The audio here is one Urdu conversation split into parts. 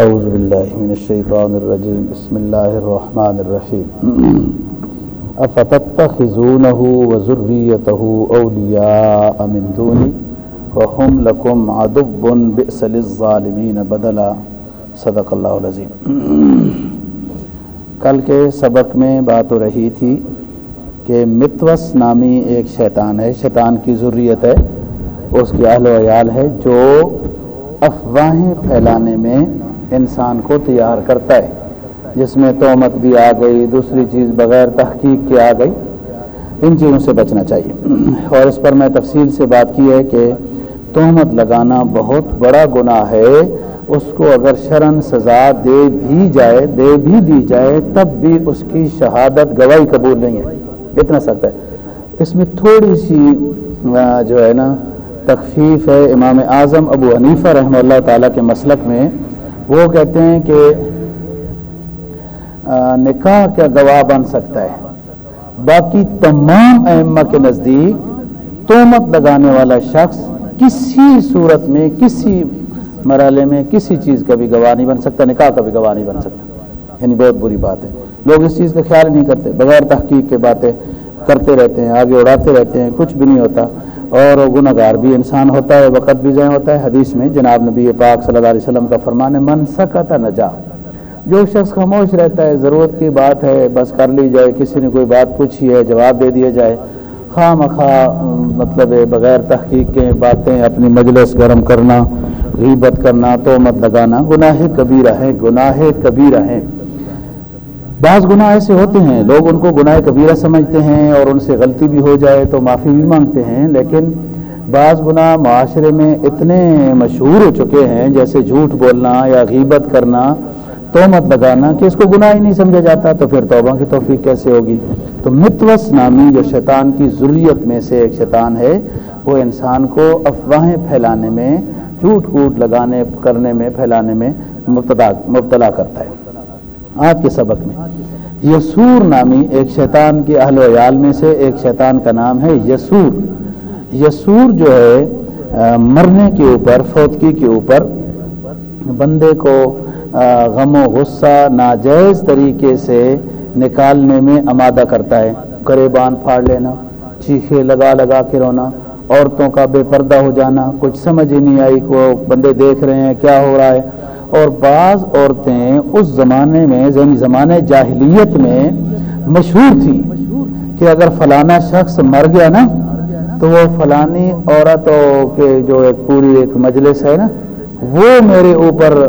اعوذ باللہ من الشیطان الرجیم، بسم اللہ الرحمن الرحیم. افتتخذونه وذریته اولیاء من دونی وهم لکم عدو بئس للظالمین بدلا. صدق اللہ العظیم. کل کے سبق میں بات ہو رہی تھی کہ متوس نامی ایک شیطان ہے، شیطان کی ضروریت ہے، اس کی اہل و عیال ہے جو افواہیں پھیلانے میں انسان کو تیار کرتا ہے۔ جس میں تومت بھی آ گئی، دوسری چیز بغیر تحقیق کے آ گئی۔ ان چیزوں سے بچنا چاہیے۔ اور اس پر میں تفصیل سے بات کی ہے کہ تہمت لگانا بہت بڑا گناہ ہے۔ اس کو اگر شرن سزا دے بھی جائے، دے بھی دی جائے، تب بھی اس کی شہادت گواہی قبول نہیں ہے۔ اتنا سخت ہے۔ اس میں تھوڑی سی جو ہے نا، تخفیف ہے۔ امام اعظم ابو حنیفہ رحمہ اللہ تعالیٰ کے مسلک میں وہ کہتے ہیں کہ نکاح کا گواہ بن سکتا ہے۔ باقی تمام ائمہ کے نزدیک تومت لگانے والا شخص کسی صورت میں، کسی مرحلے میں، کسی چیز کا بھی گواہ نہیں بن سکتا، نکاح کا بھی گواہ نہیں بن سکتا۔ یعنی بہت بری بات ہے۔ لوگ اس چیز کا خیال نہیں کرتے۔ بغیر تحقیق کے باتیں کرتے رہتے ہیں، آگے اڑاتے رہتے ہیں، کچھ بھی نہیں ہوتا۔ اور گناہ گار بھی انسان ہوتا ہے، وقت بھی ضائع ہوتا ہے۔ حدیث میں جناب نبی پاک صلی اللہ علیہ وسلم کا فرمان ہے، من سکتا نجا جو شخص خاموش رہتا ہے، ضرورت کی بات ہے، بس کر لی جائے، کسی نے کوئی بات پوچھی ہے، جواب دے دیا جائے، خواہ مخواہ مطلب بغیر تحقیق کے باتیں، اپنی مجلس گرم کرنا، غیبت کرنا تو مت لگانا، گناہ کبیرہ ہیں، گناہ کبیرہ ہیں۔ بعض گناہ ایسے ہوتے ہیں، لوگ ان کو گناہ کبیرہ سمجھتے ہیں اور ان سے غلطی بھی ہو جائے تو معافی بھی مانگتے ہیں، لیکن بعض گناہ معاشرے میں اتنے مشہور ہو چکے ہیں، جیسے جھوٹ بولنا یا غیبت کرنا تومت لگانا کہ اس کو گناہ ہی نہیں سمجھا جاتا، تو پھر توبہ کی توفیق کیسے ہوگی؟ تو متوس نامی جو شیطان کی ضروریت میں سے ایک شیطان ہے، وہ انسان کو افواہیں پھیلانے میں، جھوٹ کوٹ لگانے، کرنے میں، پھیلانے میں مبتلا مبتلا کرتا ہے۔ آج کے سبق میں۔ یسور نامی ایک شیطان کے اہل و عیال میں سے ایک شیطان کا نام ہے یسور۔ یسور جو ہے مرنے کے اوپر، فوتگی کے اوپر بندے کو غم و غصہ، ناجائز طریقے سے نکالنے میں آمادہ کرتا ہے۔ گریبان پھاڑ لینا، چیخے لگا لگا کے رونا، عورتوں کا بے پردہ ہو جانا، کچھ سمجھ ہی نہیں آئی کو بندے دیکھ رہے ہیں، کیا ہو رہا ہے؟ اور بعض عورتیں اس زمانے میں یعنی زمانے جاہلیت میں مشہور تھی کہ اگر فلانا شخص مر گیا نا، تو وہ فلانی عورتوں کے جو ایک پوری ایک مجلس ہے نا، وہ میرے اوپر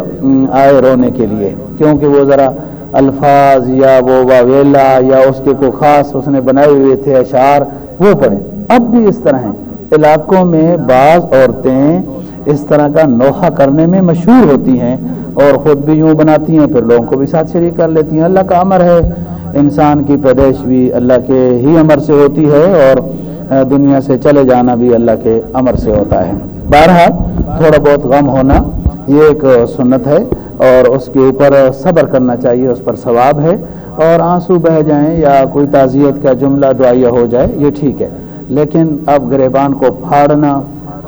آئے رونے کے لیے۔ کیونکہ وہ ذرا الفاظ یا وہ واویلا یا اس کے کوئی خاص اس نے بنائے ہوئے تھے اشعار، وہ پڑھیں۔ اب بھی اس طرح ہیں۔ علاقوں میں بعض عورتیں اس طرح کا نوحہ کرنے میں مشہور ہوتی ہیں اور خود بھی یوں بناتی ہیں، پھر لوگوں کو بھی ساتھ شریک کر لیتی ہیں۔ اللہ کا امر ہے۔ انسان کی پیدائش بھی اللہ کے ہی امر سے ہوتی ہے اور دنیا سے چلے جانا بھی اللہ کے امر سے ہوتا ہے۔ بہرحال تھوڑا بہت غم ہونا یہ ایک سنت ہے اور اس کے اوپر صبر کرنا چاہیے، اس پر ثواب ہے۔ اور آنسو بہ جائیں یا کوئی تعزیت کا جملہ دعائیہ ہو جائے، یہ ٹھیک ہے۔ لیکن اب گریبان کو پھاڑنا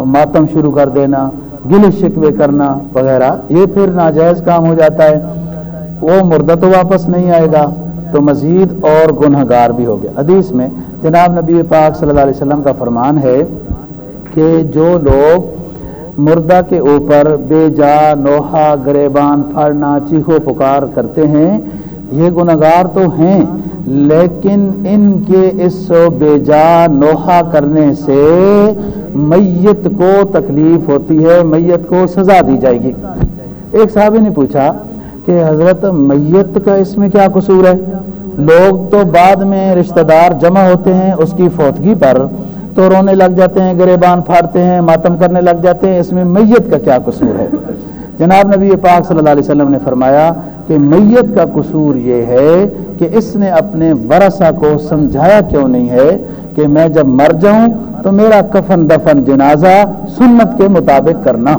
ماتم شروع کر دینا گل شکوے کرنا وغیرہ، یہ پھر ناجائز کام ہو جاتا ہے۔ وہ مردہ تو واپس نہیں آئے گا، تو مزید اور گنہ گار بھی ہو گیا۔ حدیث میں جناب نبی پاک صلی اللہ علیہ وسلم کا فرمان ہے کہ جو لوگ مردہ کے اوپر بے جا، نوحہ، گریبان، پھاڑنا، چیخو، پکار کرتے ہیں یہ گناہگار تو ہیں، لیکن ان کے اس بے جا نوحہ کرنے سے میت کو تکلیف ہوتی ہے، میت کو سزا دی جائے گی۔ ایک صاحب نے پوچھا کہ حضرت میت کا اس میں کیا قصور ہے؟ لوگ تو بعد میں رشتہ دار جمع ہوتے ہیں، اس کی فوتگی پر تو رونے لگ جاتے ہیں، گریبان پھاڑتے ہیں، ماتم کرنے لگ جاتے ہیں، اس میں میت کا کیا قصور ہے؟ جناب نبی پاک صلی اللہ علیہ وسلم نے فرمایا کہ میت کا قصور یہ ہے کہ اس نے اپنے ورثہ کو سمجھایا کیوں نہیں ہے کہ میں جب مر جاؤں تو میرا کفن دفن جنازہ سنت کے مطابق کرنا۔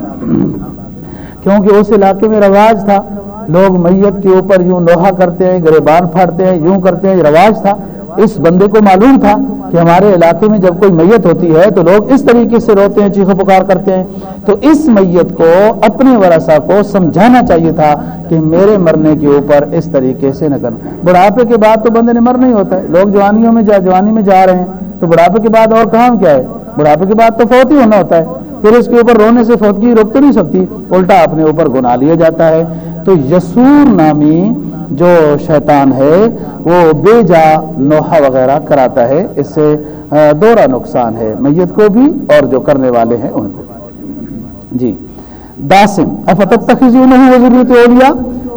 کیونکہ اس علاقے میں رواج تھا۔ لوگ میت کے اوپر یوں لوہا کرتے ہیں، گریبان پھاڑتے ہیں، یوں کرتے ہیں رواج تھا۔ اس بندے کو معلوم تھا کہ ہمارے علاقے میں جب کوئی میت ہوتی ہے تو لوگ اس طریقے سے روتے ہیں چیخو پکار کرتے ہیں۔ تو اس میت کو، اپنے ورثہ کو سمجھانا چاہیے تھا کہ میرے مرنے کے اوپر اس طریقے سے نہ کرنا۔ بڑھاپے کے بعد تو بندے نے مرنا ہی ہوتا ہے۔ لوگ جوانیوں میں جا، جوانی میں جا رہے ہیں۔ تو بڑھاپے کے بعد اور کام کیا ہے؟ بڑھاپے کے بعد تو فوت ہی ہونا ہوتا ہے۔ پھر اس کے اوپر رونے سے فوتگی روک تو نہیں سکتی۔ الٹا اپنے اوپر گنا لیا جاتا ہے۔ تو یسور نامی جو شیطان ہے، وہ بے جا نوحہ وغیرہ کراتا ہے، اس سے دورہ نقصان ہے۔ میت کو بھی اور جو کرنے والے ہیں، ان کو جی۔ داسم افتت تخیزون وزیریت اولیا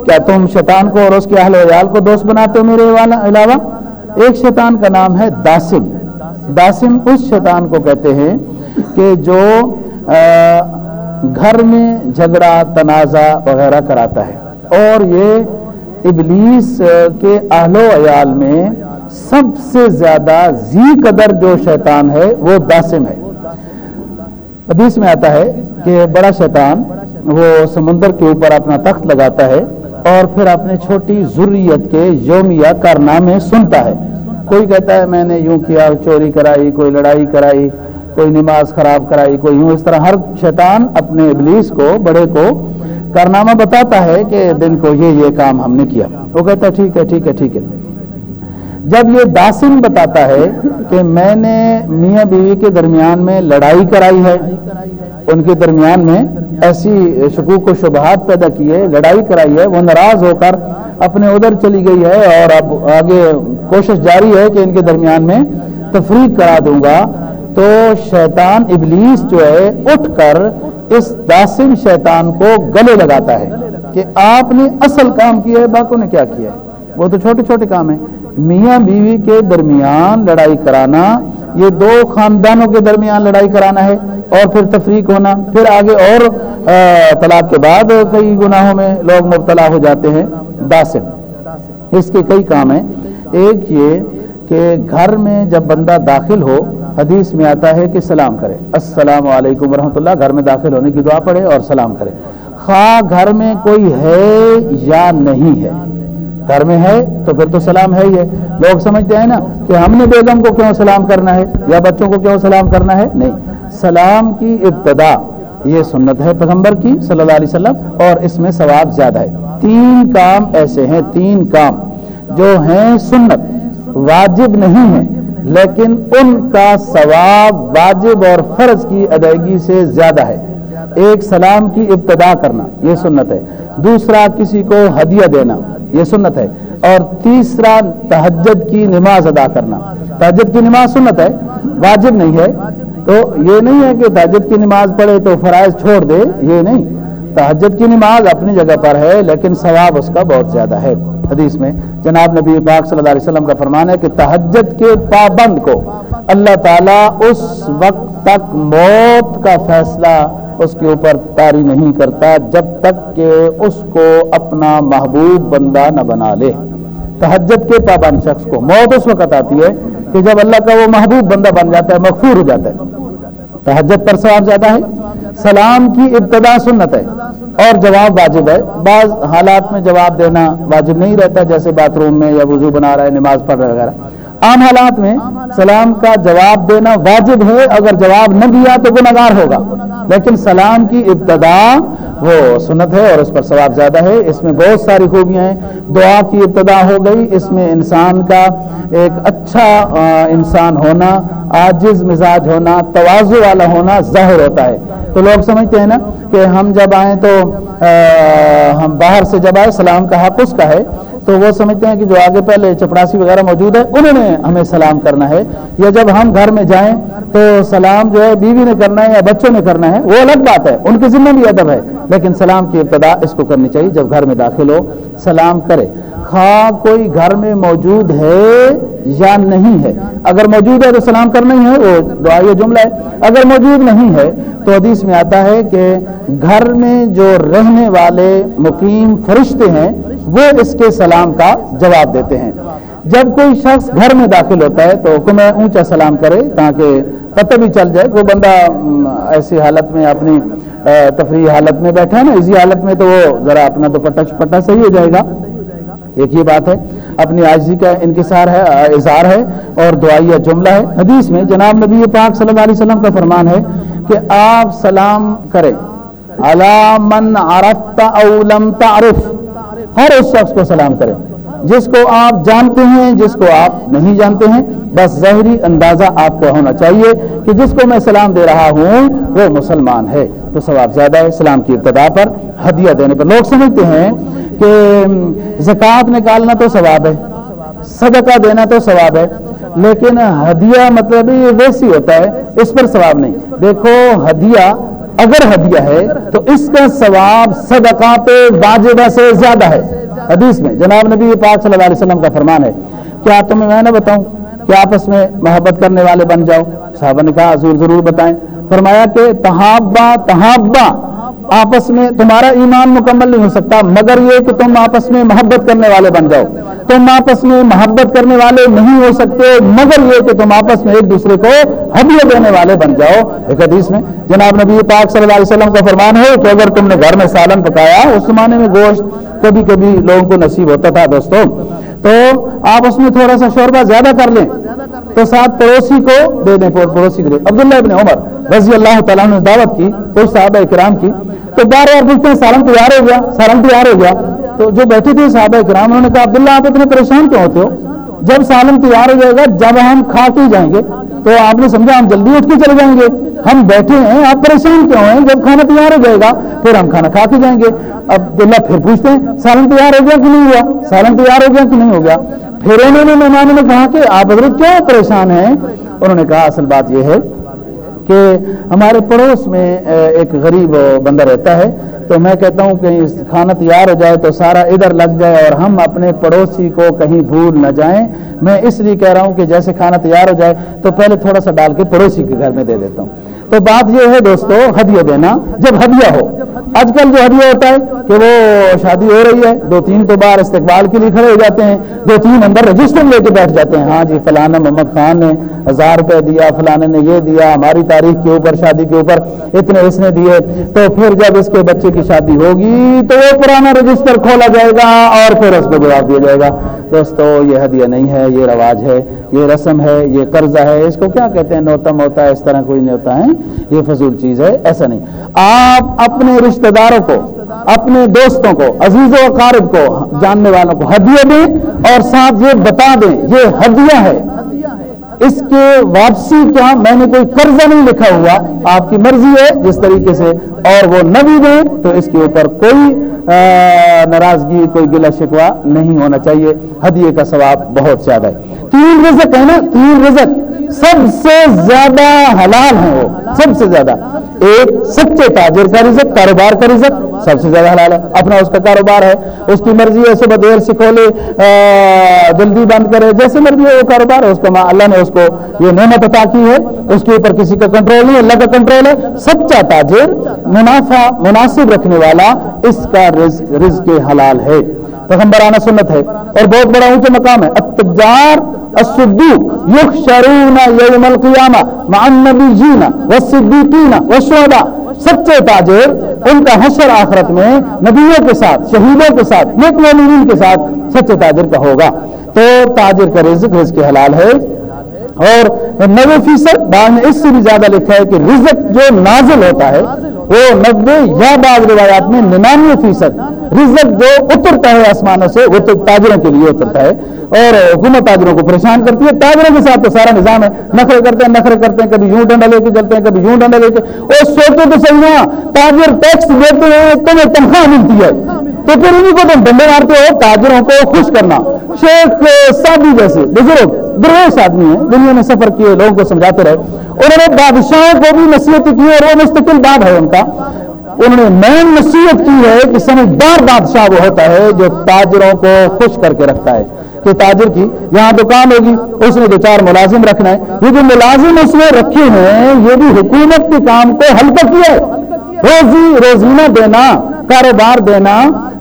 کیا تم شیطان کو اور اس کے اہل ویال کو دوست بناتے ہو میرے علاوہ؟ ایک شیطان کا نام ہے داسم۔ داسم اس شیطان کو کہتے ہیں کہ جو گھر میں جھگڑا، تنازع وغیرہ کراتا ہے۔ اور یہ ابلیس کے اہل و عیال میں سب سے زیادہ زی قدر جو شیطان ہے، وہ داسم ہے۔ حدیث میں آتا ہے کہ بڑا شیطان وہ سمندر کے اوپر اپنا تخت لگاتا ہے اور پھر اپنے چھوٹی ضروریت کے یومیہ کارنامے سنتا ہے۔ کوئی کہتا ہے، میں نے یوں کیا، چوری کرائی، کوئی لڑائی کرائی، کوئی نماز خراب کرائی، کوئی یوں۔ اس طرح ہر شیطان اپنے ابلیس کو، بڑے کو کارنامہ بتاتا ہے کہ دن کو یہ یہ کام ہم نے کیا۔ وہ کہتا ہے، ٹھیک ہے ٹھیک ہے ٹھیک ہے۔ جب یہ داسن بتاتا ہے کہ میں نے میاں بیوی کے درمیان میں لڑائی کرائی ہے، ان کے درمیان میں ایسی شکوک و شبہات پیدا کی ہے، لڑائی کرائی ہے، وہ ناراض ہو کر اپنے ادھر چلی گئی ہے اور اب آگے کوشش جاری ہے کہ ان کے درمیان میں تفریق کرا دوں گا۔ تو شیطان ابلیس جو ہے، اٹھ کر اس داسم شیطان کو گلے لگاتا ہے کہ آپ نے اصل کام کیا ہے، باقوں نے کیا کیا ہے؟ وہ تو چھوٹے چھوٹے کام ہیں۔ میاں بیوی کے درمیان لڑائی کرانا، یہ دو خاندانوں کے درمیان لڑائی کرانا ہے اور پھر تفریق ہونا۔ پھر آگے اور طلاق کے بعد کئی گناہوں میں لوگ مبتلا ہو جاتے ہیں۔ داسم اس کے کئی کام ہیں۔ ایک یہ کہ گھر میں جب بندہ داخل ہو حدیث میں آتا ہے کہ سلام کرے۔ السلام علیکم ورحمۃ اللہ۔ گھر میں داخل ہونے کی دعا پڑھے اور سلام کرے۔ خواہ گھر میں کوئی ہے یا نہیں ہے۔ گھر میں ہے تو پھر تو سلام ہے ہی ہے۔ لوگ سمجھتے ہیں نا کہ ہم نے بیگم کو کیوں سلام کرنا ہے یا بچوں کو کیوں سلام کرنا ہے؟ نہیں۔ سلام کی ابتدا، یہ سنت ہے پیغمبر کی صلی اللہ علیہ وسلم، اور اس میں ثواب زیادہ ہے۔ تین کام ایسے ہیں، تین کام جو ہیں سنت۔ واجب نہیں ہے لیکن ان کا ثواب واجب اور فرض کی ادائیگی سے زیادہ ہے۔ ایک سلام کی ابتدا کرنا، یہ سنت ہے۔ دوسرا، کسی کو ہدیہ دینا، یہ سنت ہے۔ اور تیسرا، تہجد کی نماز ادا کرنا۔ تہجد کی نماز سنت ہے، واجب نہیں ہے۔ تو یہ نہیں ہے کہ تہجد کی نماز پڑھے تو فرائض چھوڑ دے، یہ نہیں۔ تہجد کی نماز اپنی جگہ پر ہے، لیکن ثواب اس کا بہت زیادہ ہے۔ حدیث میں جناب نبی پاک صلی اللہ علیہ وسلم کا فرمان ہے کہ تہجد کے پابند کو اللہ تعالیٰ اس وقت تک موت کا فیصلہ اس کے اوپر تاری نہیں کرتا جب تک کہ اس کو اپنا محبوب بندہ نہ بنا لے۔ تہجد کے پابند شخص کو موت اس وقت آتی ہے کہ جب اللہ کا وہ محبوب بندہ بن جاتا ہے، مغفور ہو جاتا ہے۔ تہجد پر ثواب زیادہ ہے، سلام کی ابتدا سنت ہے۔ اور جواب واجب ہے۔ بعض حالات میں جواب دینا واجب نہیں رہتا، جیسے باتھ روم میں یا وضو بنا رہا ہے، نماز پڑھ رہا ہے، وغیرہ۔ عام حالات میں سلام کا جواب دینا واجب ہے، اگر جواب نہ دیا تو گناگار ہوگا۔ لیکن سلام کی ابتدا وہ سنت ہے اور اس پر ثواب زیادہ ہے۔ اس میں بہت ساری خوبیاں ہیں۔ دعا کی ابتدا ہو گئی، اس میں انسان کا ایک اچھا انسان ہونا آجز مزاج ہونا توازو والا ہونا ظاہر ہوتا ہے۔ تو لوگ سمجھتے ہیں نا کہ ہم جب آئیں تو ہم باہر سے جب آئے سلام کا حق اس کا ہے۔ تو وہ سمجھتے ہیں کہ جو آگے پہلے چپڑاسی وغیرہ موجود ہے، انہوں نے ہمیں سلام کرنا ہے۔ یا جب ہم گھر میں جائیں تو سلام جو ہے، بیوی نے کرنا ہے یا بچوں نے کرنا ہے، وہ الگ بات ہے۔ ان کے ذمہ بھی ادب ہے، لیکن سلام کی ابتدا اس کو کرنی چاہیے۔ جب گھر میں داخل ہو، سلام کرے۔ خواہ کوئی گھر میں موجود ہے یا نہیں ہے۔ اگر موجود ہے تو سلام کرنا ہی ہے، وہ دعا یہ جملہ ہے۔ اگر موجود نہیں ہے تو حدیث میں آتا ہے کہ گھر میں جو رہنے والے مقیم فرشتے ہیں، وہ اس کے سلام کا جواب دیتے ہیں۔ جب کوئی شخص گھر میں داخل ہوتا ہے تو حکم ہے اونچا سلام کرے تاکہ پتہ بھی چل جائے کوئی بندہ ایسی حالت میں اپنی تفریح حالت میں بیٹھا ہے نا، اسی حالت میں تو وہ ذرا اپنا تو پٹا پٹا صحیح ہو جائے گا۔ ایک یہ بات ہے، اپنی آجزی کا انکسار ہے، اظہار ہے اور دعائیہ جملہ ہے۔ حدیث میں جناب نبی پاک صلی اللہ علیہ وسلم کا فرمان ہے کہ آپ سلام کریں۔ علامن عرفت او لم تعرف۔ ہر اس شخص کو سلام کریں۔ جس کو آپ جانتے ہیں، جس کو آپ نہیں جانتے ہیں، بس ظاہری اندازہ آپ کو ہونا چاہیے کہ جس کو میں سلام دے رہا ہوں، وہ مسلمان ہے۔ تو ثواب زیادہ ہے اسلام کی ابتدا پر ہدیہ دینے پر۔ لوگ سمجھتے ہیں کہ زکوٰۃ نکالنا تو ثواب ہے، صدقہ دینا تو ثواب ہے، لیکن ہدیہ مطلب یہ ویسی ہوتا ہے، اس پر ثواب نہیں۔ دیکھو، ہدیہ اگر ہدیہ ہے تو اس کا ثواب صدقہ پہ واجبہ سے زیادہ ہے۔ حدیث میں جناب نبی پاک صلی اللہ علیہ وسلم کا فرمان ہے، کیا تمہیں میں نہ بتاؤں کہ آپس میں محبت کرنے والے بن جاؤ صحابہ نے کہا ضرور ضرور بتائیں۔ فرمایا کہ تحابا تحابا آپس میں تمہارا ایمان مکمل نہیں ہو سکتا، مگر یہ کہ تم آپس میں محبت کرنے والے بن جاؤ۔ تم آپس میں محبت کرنے والے نہیں ہو سکتے، مگر یہ کہ تم آپس میں ایک دوسرے کو ہدیہ دینے والے بن جاؤ۔ ایک حدیث میں جناب نبی پاک صلی اللہ علیہ وسلم کا فرمان ہے کہ اگر تم نے گھر میں سالن پکایا، اس زمانے میں گوشت کبھی کبھی لوگوں کو نصیب ہوتا تھا دوستوں تو آپ اس میں تھوڑا سا شوربہ زیادہ کر لیں، تو ساتھ پڑوسی کو دے دیں، پڑوسی کو دے۔ عبداللہ ابن عمر رضی اللہ تعالیٰ نے دعوت کی کوئی صحابہ کرام کی۔ تو بار بار پوچھتے ہیں سالن تیار ہو گیا؟ سالن تیار ہو گیا۔ تو جو بیٹھے تھے صحابہ کرام انہوں نے کہا، عبداللہ، آپ اتنے پریشان کیوں ہوتے ہو؟ جب سالن تیار ہو جائے گا، جب ہم کھا کے جائیں گے، تو آپ نے سمجھا، ہم جلدی اٹھ کے چلے جائیں گے۔ ہم بیٹھے ہیں، آپ پریشان کیوں ہیں؟ جب کھانا تیار ہو جائے گا، پھر ہم کھانا کھا کے جائیں گے۔ اب اللہ پھر پوچھتے ہیں سالن تیار ہو گیا کہ نہیں ہوا؟ سالن تیار ہو گیا کہ نہیں ہو گیا؟ پھر انہوں نے مہمانوں نے کہا کہ آپ حضرت کیوں پریشان ہیں؟ انہوں نے کہا، اصل بات یہ ہے کہ ہمارے پڑوس میں ایک غریب بندہ رہتا ہے، تو میں کہتا ہوں کہ کھانا تیار ہو جائے تو سارا ادھر لگ جائے اور ہم اپنے پڑوسی کو کہیں بھول نہ جائیں۔ میں اس لیے کہہ رہا ہوں کہ جیسے کھانا تیار ہو جائے، تو پہلے تھوڑا سا ڈال کے پڑوسی کے گھر میں دے دیتا ہوں۔ تو بات یہ ہے دوستو، ہدیہ دینا جب ہدیہ ہو۔ آج کل جو ہدیہ ہوتا ہے کہ وہ شادی ہو رہی ہے، دو تین تو بار استقبال کے لیے کھڑے ہو جاتے ہیں، دو تین اندر رجسٹر لے کے بیٹھ جاتے ہیں۔ ہاں جی فلانا محمد خان نے ہزار روپے دیا، فلانے نے یہ دیا، ہماری تاریخ کے اوپر، شادی کے اوپر اتنے اس نے دیے۔ تو پھر جب اس کے بچے کی شادی ہوگی تو وہ پرانا رجسٹر کھولا جائے گا اور پھر اس کو جواب دیا جائے گا۔ دوستو، یہ ہدیہ نہیں ہے، یہ رواج ہے، یہ رسم ہے، یہ قرضہ ہے۔ اس کو کیا کہتے ہیں؟ نوتم ہوتا ہے اس طرح کوئی نہیں ہوتا ہے؟ یہ فضول چیز ہے، ایسا نہیں۔ آپ اپنے رشتہ داروں کو، اپنے دوستوں کو، عزیز و اقارب کو جاننے والوں کو ہدیہ دیں اور ساتھ یہ بتا دیں، یہ ہدیہ ہے۔ اس کے واپسی کیا میں نے کوئی قرضہ نہیں لکھا ہوا، آپ کی مرضی ہے جس طریقے سے، اور وہ نہ بھی دیں تو اس کے اوپر کوئی ناراضگی، کوئی گلا شکوا نہیں ہونا چاہیے۔ ہدیے کا ثواب بہت زیادہ ہے۔ تین رزق ہے نا، تین رزق۔ سب سے زیادہ حلال ہے وہ، سب سے زیادہ۔ ایک سچے تاجر کا رزق، کاروبار کا رزق سب سے زیادہ حلال ہے۔ اپنا اس کا کاروبار ہے، اس کی مرضی ہے، صبح دیر سے کھولے جلدی بند کرے، جیسے مرضی ہے وہ کاروبار ہے۔ اس کا اللہ نے اس کو یہ نعمت عطا کی ہے۔ اس کے اوپر کسی کا کنٹرول نہیں، اللہ کا کنٹرول ہے۔ سچا تاجر، منافع، مناسب رکھنے والا، اس کا رزق رزق حلال ہے۔ پیغمبرانہ سنت ہے۔ اور بہت بڑا اونچا مقام ہے۔ التجار الصدوق یحشرون یوم القیامہ مع النبیین والصدیقین والشہداء سچے تاجر، ان کا حشر آخرت میں نبیوں کے ساتھ، شہیدوں کے ساتھ، نیک مومنین کے ساتھ سچے تاجر کا ہوگا۔ تو تاجر کا رزق رزق حلال ہے۔ اور نوے فیصد، بعد میں اس سے بھی زیادہ لکھا ہے کہ رزق جو نازل ہوتا ہے، وہ نبے یا بعض روایات میں ننانوے فیصد۔ رزق جو اترتا ہے آسمانوں سے، وہ تو تاجروں کے لیے اترتا ہے۔ اور حکومت تاجروں کو پریشان کرتی ہے، تاجروں کے ساتھ تو سارا نظام ہے۔ نخرے کرتے ہیں، نخرے کرتے ہیں، کبھی یوں ڈنڈا لے کے چلتے ہیں، کبھی یوں ڈنڈا لے کے۔ وہ سوچتے تو صحیح نا تاجر ٹیکس دیتے ہیں تمہیں تنخواہ ملتی ہے۔ تو پھر انہیں کو تم ڈنڈے مارتے ہو، تاجروں کو خوش کرنا۔ شیخ سادی جیسے بزرگ، درویش آدمی ہیں، دنیا میں سفر کیے، لوگوں کو سمجھاتے رہے۔ انہوں نے بادشاہوں کو بھی نصیحت کی اور وہ مستقل باب ہے ان کا۔ انہوں نے مین نصیحت کی ہے کہ سمجھدار بادشاہ وہ ہوتا ہے جو تاجروں کو خوش کر کے رکھتا ہے۔ کہ تاجر کی، یہاں دکان ہوگی، اس نے دو چار ملازم رکھنا ہے۔ یہ جو ملازم اس نے رکھے ہیں، یہ بھی حکومت کے کام کو ہلکا کیا ہے روزی، روزینہ دینا، کاروبار دینا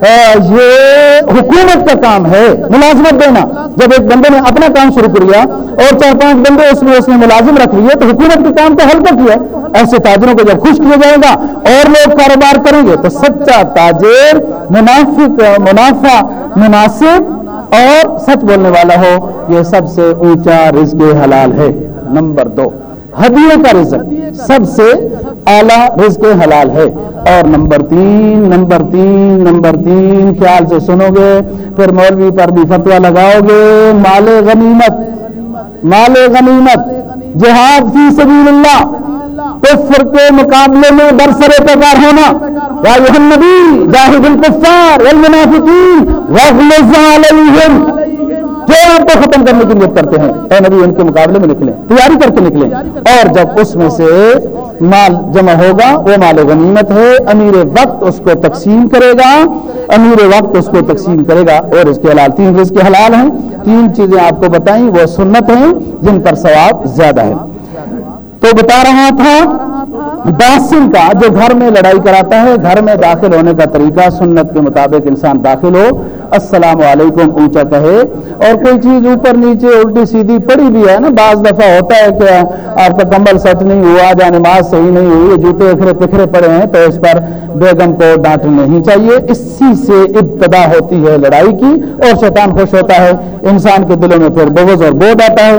یہ حکومت کا کام ہے، ملازمت دینا۔ جب ایک بندے نے اپنا کام شروع کر لیا اور چار پانچ بندے اس میں، اس نے ملازم رکھ لیے، تو حکومت کے کام کو ہلکا کیا ایسے تاجروں کو جب خوش کیا جائے گا اور لوگ کاروبار کریں گے، تو سچا تاجر منافق، منافع، مناسب اور سچ بولنے والا ہو، یہ سب سے اونچا رزق حلال ہے۔ نمبر دو، ہدیوں کا رزق۔ سب سے اعلیٰ رزق حلال ہے۔ اور نمبر تین نمبر تین نمبر تین، خیال سے سنو گے۔ پھر مولوی پر بھی فتوا لگاؤ گے۔ مال غنیمت مال غنیمت۔ جہاد فی سبیل اللہ۔ کفر کے مقابلے میں برسر پکار ہونا. یا نبی جاہد الکفار علیہم. جو آپ کو ختم کرنے کی نیت کرتے ہیں، اے نبی، ان کے مقابلے میں نکلیں، تیاری کر کے نکلیں. اور جب اس میں سے مال جمع ہوگا، وہ مال غنیمت ہے، امیر وقت اس کو تقسیم کرے گا. امیر وقت اس کو تقسیم کرے گا، اور اس کے حلال تین رزق کے حلال ہیں. تین چیزیں آپ کو بتائیں، وہ سنت ہیں، جن پر ثواب زیادہ ہے. تو بتا رہا تھا داسن کا جو گھر میں لڑائی کراتا ہے، گھر میں داخل ہونے کا طریقہ سنت کے مطابق انسان داخل ہو السلام علیکم، اونچا کہے۔ اور کوئی چیز اوپر نیچے الٹی سیدھی پڑی بھی ہے نا، بعض دفعہ ہوتا ہے کہ آپ کا کمبل سچ نہیں ہوا یا نماز صحیح نہیں ہوئی جوتے اکھرے پکھرے پڑے ہیں، تو اس پر بیگم کو ڈانٹ نہیں چاہیے۔ اسی سے ابتدا ہوتی ہے لڑائی کی، اور شیطان خوش ہوتا ہے۔ انسان کے دلوں میں پھر بغض اور بودھ آتا ہے۔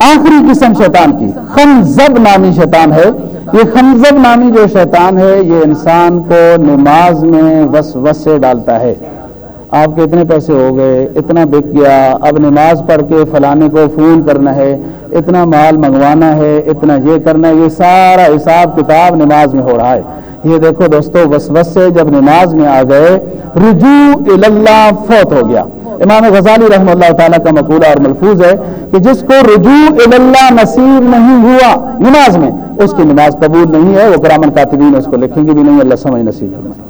آخری قسم شیطان کی، خنزب نامی شیطان ہے۔ یہ خنزب نامی جو شیطان ہے، یہ انسان کو نماز میں وسوسے ڈالتا ہے۔ آپ کے اتنے پیسے ہو گئے، اتنا بک گیا، اب نماز پڑھ کے فلانے کو فون کرنا ہے، اتنا مال منگوانا ہے، اتنا یہ کرنا ہے، یہ سارا حساب کتاب نماز میں ہو رہا ہے۔ یہ دیکھو دوستو بس بس سے جب نماز میں آ گئے، رجوع اللہ فوت ہو گیا۔ امام غزالی رحم اللہ تعالیٰ کا مقولہ اور ملفوظ ہے کہ جس کو رجوع اللہ نصیب نہیں ہوا نماز میں، اس کی نماز قبول نہیں ہے، وہ کرامن کاتبین اس کو لکھیں گے بھی نہیں، اللہ سمجھ نصیب